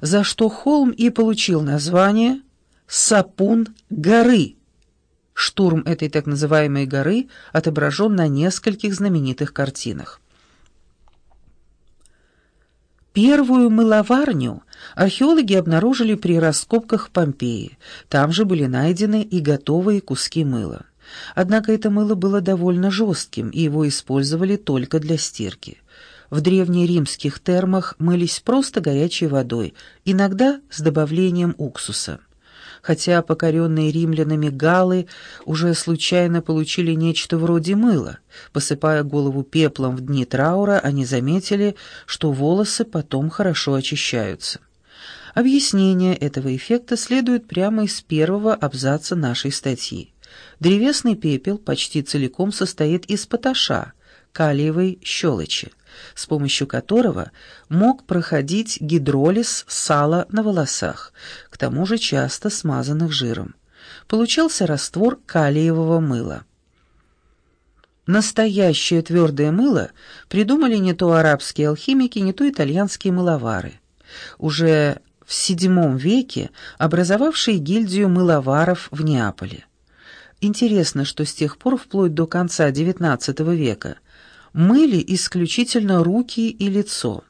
за что холм и получил название «Сапун горы». Штурм этой так называемой горы отображен на нескольких знаменитых картинах. Первую мыловарню археологи обнаружили при раскопках Помпеи. Там же были найдены и готовые куски мыла. Однако это мыло было довольно жестким, и его использовали только для стирки. В древнеримских термах мылись просто горячей водой, иногда с добавлением уксуса. Хотя покоренные римлянами галлы уже случайно получили нечто вроде мыла. Посыпая голову пеплом в дни траура, они заметили, что волосы потом хорошо очищаются. Объяснение этого эффекта следует прямо из первого абзаца нашей статьи. Древесный пепел почти целиком состоит из поташа, калиевой щелочи, с помощью которого мог проходить гидролиз сала на волосах, к тому же часто смазанных жиром. Получался раствор калиевого мыла. Настоящее твердое мыло придумали не то арабские алхимики, не то итальянские мыловары. Уже в VII веке образовавшие гильдию мыловаров в Неаполе. Интересно, что с тех пор, вплоть до конца XIX века, мыли исключительно руки и лицо.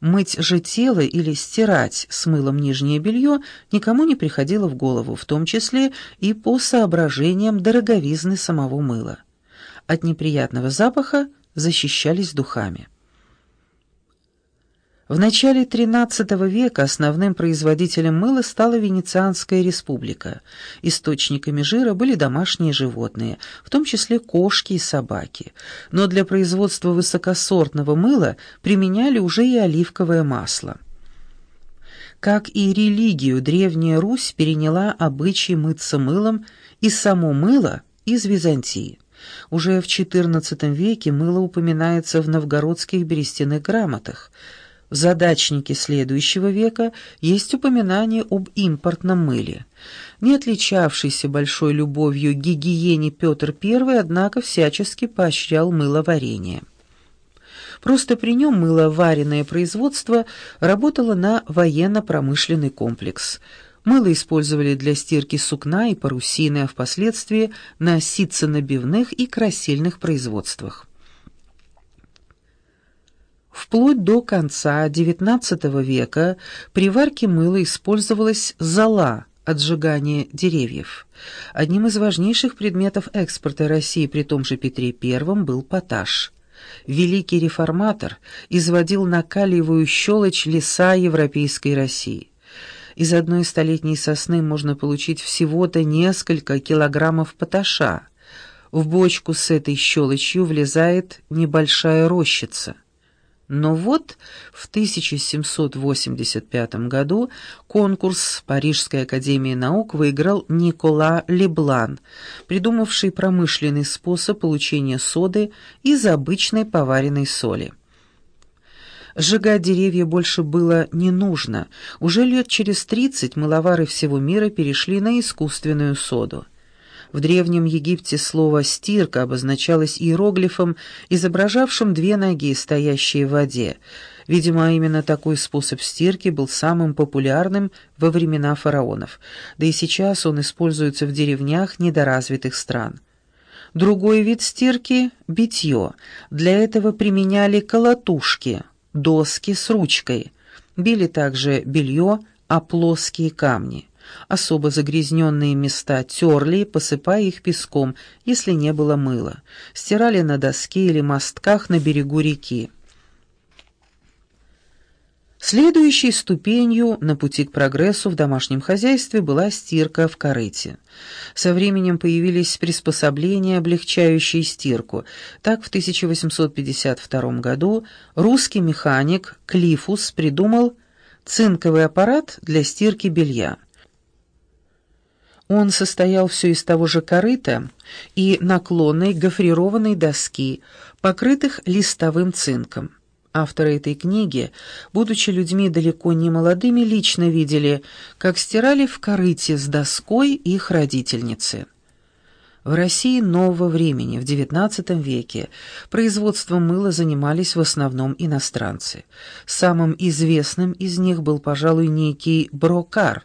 Мыть же тело или стирать с мылом нижнее белье никому не приходило в голову, в том числе и по соображениям дороговизны самого мыла. От неприятного запаха защищались духами. В начале XIII века основным производителем мыла стала Венецианская республика. Источниками жира были домашние животные, в том числе кошки и собаки. Но для производства высокосортного мыла применяли уже и оливковое масло. Как и религию, Древняя Русь переняла обычай мыться мылом и само мыло из Византии. Уже в XIV веке мыло упоминается в новгородских берестяных грамотах – в задачнике следующего века есть упоминание об импортном мыле. Не отличавшийся большой любовью гигиене Петр I, однако, всячески поощрял мыловарение. Просто при нем мыловаренное производство работало на военно-промышленный комплекс. Мыло использовали для стирки сукна и парусины, а впоследствии на ситценабивных и красильных производствах. Вплоть до конца XIX века при варке мыла использовалась зола от сжигания деревьев. Одним из важнейших предметов экспорта России при том же Петре I был поташ. Великий реформатор изводил на калиевую щелочь леса Европейской России. Из одной столетней сосны можно получить всего-то несколько килограммов поташа. В бочку с этой щелочью влезает небольшая рощица. Но вот в 1785 году конкурс Парижской академии наук выиграл Никола Леблан, придумавший промышленный способ получения соды из обычной поваренной соли. Сжигать деревья больше было не нужно. Уже лет через 30 мыловары всего мира перешли на искусственную соду. В Древнем Египте слово «стирка» обозначалось иероглифом, изображавшим две ноги, стоящие в воде. Видимо, именно такой способ стирки был самым популярным во времена фараонов, да и сейчас он используется в деревнях недоразвитых стран. Другой вид стирки – битье. Для этого применяли колотушки, доски с ручкой. Били также белье, а плоские камни. Особо загрязненные места терли, посыпая их песком, если не было мыла. Стирали на доске или мостках на берегу реки. Следующей ступенью на пути к прогрессу в домашнем хозяйстве была стирка в корыте. Со временем появились приспособления, облегчающие стирку. Так в 1852 году русский механик Клифус придумал цинковый аппарат для стирки белья. Он состоял все из того же корыта и наклонной гофрированной доски, покрытых листовым цинком. Авторы этой книги, будучи людьми далеко не молодыми, лично видели, как стирали в корыте с доской их родительницы. В России нового времени, в XIX веке, производством мыла занимались в основном иностранцы. Самым известным из них был, пожалуй, некий Брокар,